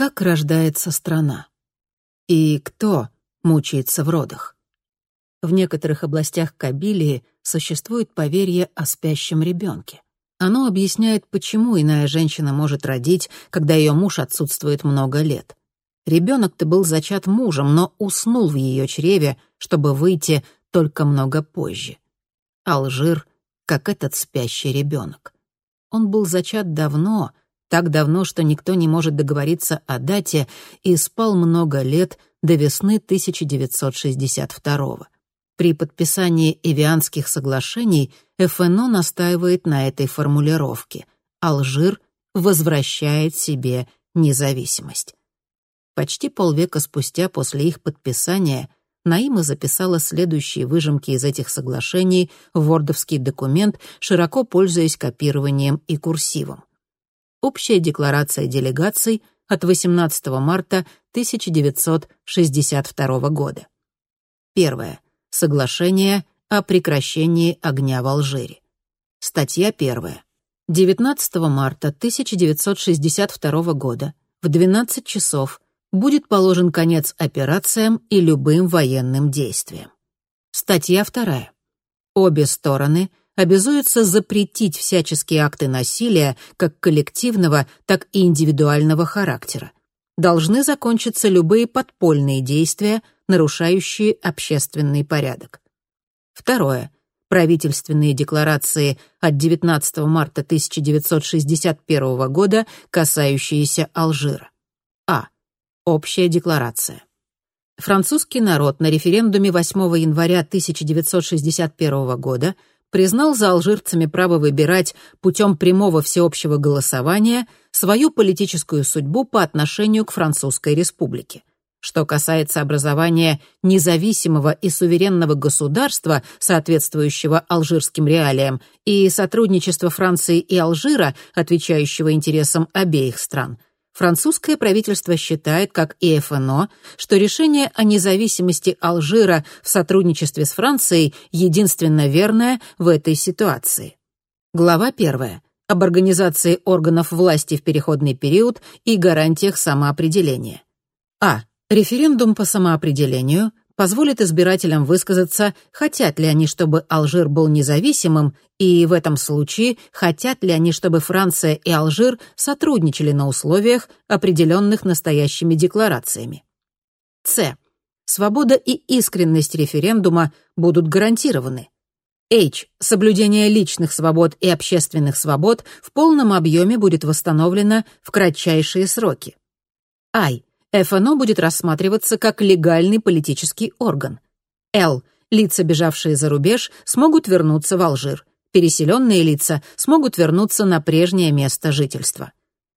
Как рождается страна? И кто мучается в родах? В некоторых областях Кабилии существует поверье о спящем ребенке. Оно объясняет, почему иная женщина может родить, когда ее муж отсутствует много лет. Ребенок-то был зачат мужем, но уснул в ее чреве, чтобы выйти только много позже. Алжир, как этот спящий ребенок. Он был зачат давно, так давно, что никто не может договориться о дате, и спал много лет до весны 1962 -го. При подписании Эвианских соглашений ФНО настаивает на этой формулировке. Алжир возвращает себе независимость. Почти полвека спустя после их подписания Наима записала следующие выжимки из этих соглашений в вордовский документ, широко пользуясь копированием и курсивом. Общая декларация делегаций от 18 марта 1962 года. Первое. Соглашение о прекращении огня в Алжире. Статья 1. 19 марта 1962 года в 12 часов будет положен конец операциям и любым военным действиям. Статья 2. Обе стороны обязуются запретить всяческие акты насилия как коллективного, так и индивидуального характера. Должны закончиться любые подпольные действия, нарушающие общественный порядок. Второе. Правительственные декларации от 19 марта 1961 года, касающиеся Алжира. А. Общая декларация. Французский народ на референдуме 8 января 1961 года признал за алжирцами право выбирать путем прямого всеобщего голосования свою политическую судьбу по отношению к Французской республике. Что касается образования независимого и суверенного государства, соответствующего алжирским реалиям, и сотрудничества Франции и Алжира, отвечающего интересам обеих стран, французское правительство считает, как и ФНО, что решение о независимости Алжира в сотрудничестве с Францией единственно верное в этой ситуации. Глава первая об организации органов власти в переходный период и гарантиях самоопределения. А. Референдум по самоопределению позволит избирателям высказаться, хотят ли они, чтобы Алжир был независимым, и в этом случае хотят ли они, чтобы Франция и Алжир сотрудничали на условиях, определенных настоящими декларациями. С. Свобода и искренность референдума будут гарантированы. H. Соблюдение личных свобод и общественных свобод в полном объеме будет восстановлено в кратчайшие сроки. I. ФНО будет рассматриваться как легальный политический орган. Л. Лица, бежавшие за рубеж, смогут вернуться в Алжир. Переселенные лица смогут вернуться на прежнее место жительства.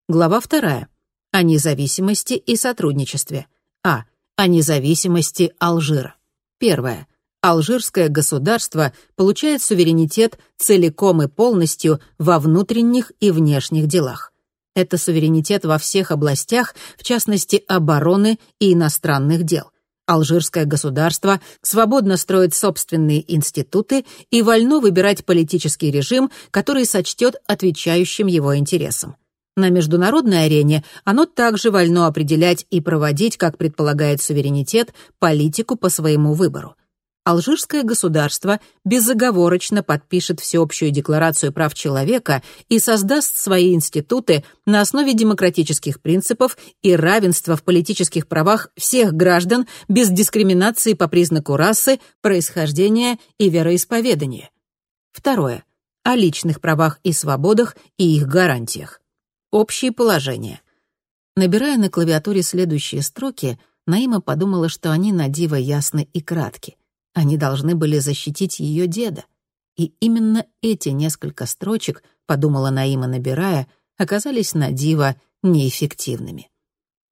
Глава вторая. О независимости и сотрудничестве. А. О независимости Алжира. Первое. Алжирское государство получает суверенитет целиком и полностью во внутренних и внешних делах. Это суверенитет во всех областях, в частности, обороны и иностранных дел. Алжирское государство свободно строит собственные институты и вольно выбирать политический режим, который сочтет отвечающим его интересам. На международной арене оно также вольно определять и проводить, как предполагает суверенитет, политику по своему выбору. Алжирское государство безоговорочно подпишет всеобщую декларацию прав человека и создаст свои институты на основе демократических принципов и равенства в политических правах всех граждан без дискриминации по признаку расы, происхождения и вероисповедания. Второе. О личных правах и свободах и их гарантиях. Общие положения. Набирая на клавиатуре следующие строки, Наима подумала, что они на диво ясны и кратки. Они должны были защитить ее деда. И именно эти несколько строчек, подумала Наима, набирая, оказались на диво неэффективными.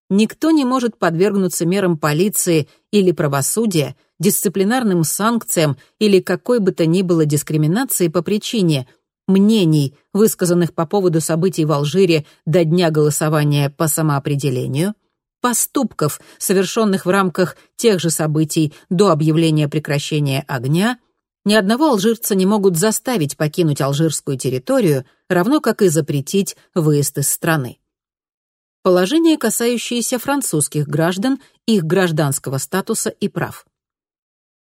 Никто не может подвергнуться мерам полиции или правосудия, дисциплинарным санкциям или какой бы то ни было дискриминации по причине мнений, высказанных по поводу событий в Алжире до дня голосования по самоопределению, поступков, совершенных в рамках тех же событий до объявления прекращения огня, ни одного алжирца не могут заставить покинуть алжирскую территорию, равно как и запретить выезд из страны. Положения, касающиеся французских граждан, их гражданского статуса и прав.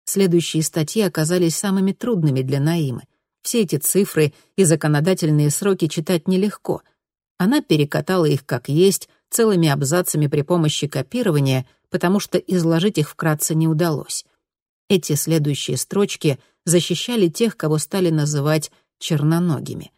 Следующие статьи оказались самыми трудными для Наимы. Все эти цифры и законодательные сроки читать нелегко. Она перекатала их как есть, целыми абзацами при помощи копирования, потому что изложить их вкратце не удалось. Эти следующие строчки защищали тех, кого стали называть черноногими.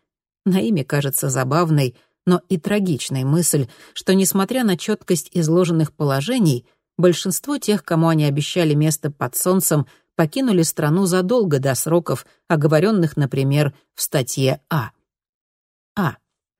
Наиме кажется забавной, но и трагичной мысль, что, несмотря на четкость изложенных положений, большинство тех, кому они обещали место под солнцем, покинули страну задолго до сроков, оговоренных, например, в статье. А.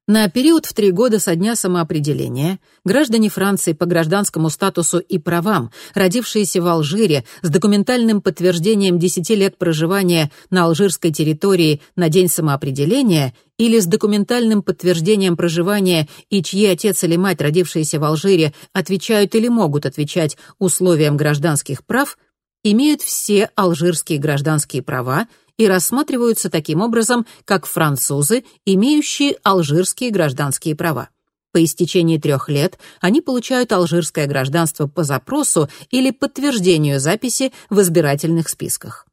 На период в три года со дня самоопределения граждане Франции по гражданскому статусу и правам, родившиеся в Алжире с документальным подтверждением 10 лет проживания на алжирской территории на день самоопределения или с документальным подтверждением проживания и чьи отец или мать, родившиеся в Алжире, отвечают или могут отвечать условиям гражданских прав, имеют все алжирские гражданские права и рассматриваются таким образом, как французы, имеющие алжирские гражданские права. По истечении трех лет они получают алжирское гражданство по запросу или подтверждению записи в избирательных списках.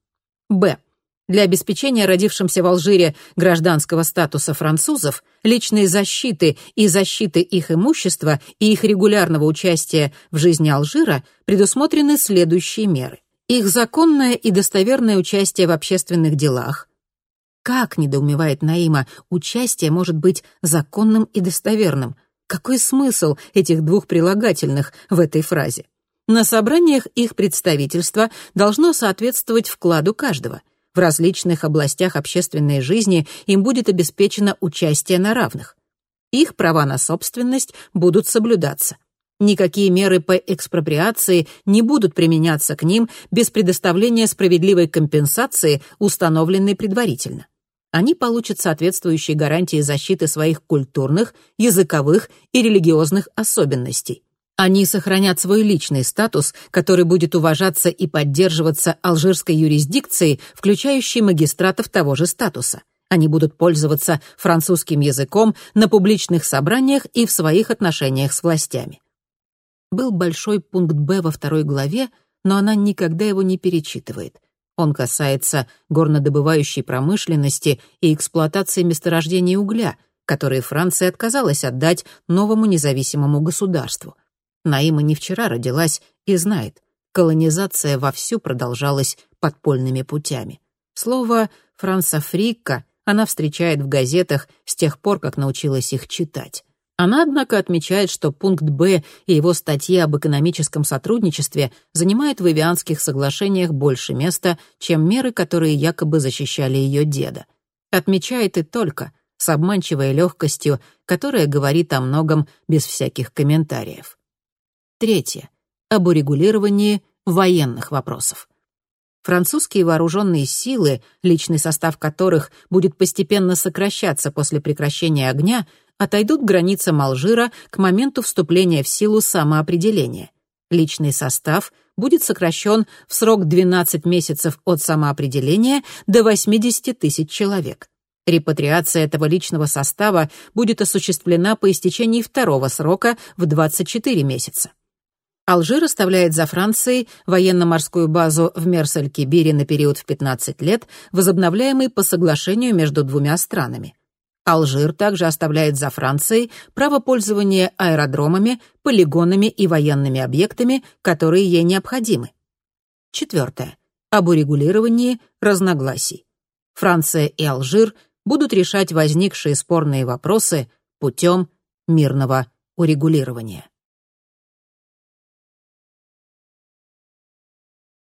Б. Для обеспечения родившимся в Алжире гражданского статуса французов, личной защиты и защиты их имущества и их регулярного участия в жизни Алжира предусмотрены следующие меры их законное и достоверное участие в общественных делах. Как, недоумевает Наима, участие может быть законным и достоверным? Какой смысл этих двух прилагательных в этой фразе? На собраниях их представительства должно соответствовать вкладу каждого. В различных областях общественной жизни им будет обеспечено участие на равных. Их права на собственность будут соблюдаться. Никакие меры по экспроприации не будут применяться к ним без предоставления справедливой компенсации, установленной предварительно. Они получат соответствующие гарантии защиты своих культурных, языковых и религиозных особенностей. Они сохранят свой личный статус, который будет уважаться и поддерживаться алжирской юрисдикцией, включающей магистратов того же статуса. Они будут пользоваться французским языком на публичных собраниях и в своих отношениях с властями был большой пункт «Б» во второй главе, но она никогда его не перечитывает. Он касается горнодобывающей промышленности и эксплуатации месторождений угля, которые Франция отказалась отдать новому независимому государству. Наима не вчера родилась и знает, колонизация вовсю продолжалась подпольными путями. Слово «франсафрика» она встречает в газетах с тех пор, как научилась их читать. Она, однако, отмечает, что пункт «Б» и его статьи об экономическом сотрудничестве занимают в Эвианских соглашениях больше места, чем меры, которые якобы защищали ее деда. Отмечает и только, с обманчивой легкостью, которая говорит о многом без всяких комментариев. Третье. Об урегулировании военных вопросов. Французские вооруженные силы, личный состав которых будет постепенно сокращаться после прекращения огня, отойдут к границам Алжира к моменту вступления в силу самоопределения. Личный состав будет сокращен в срок 12 месяцев от самоопределения до 80 тысяч человек. Репатриация этого личного состава будет осуществлена по истечении второго срока в 24 месяца. Алжир оставляет за Францией военно-морскую базу в Мерсель-Кибире на период в 15 лет, возобновляемый по соглашению между двумя странами. Алжир также оставляет за Францией право пользования аэродромами, полигонами и военными объектами, которые ей необходимы. Четвертое. Об урегулировании разногласий. Франция и Алжир будут решать возникшие спорные вопросы путем мирного урегулирования.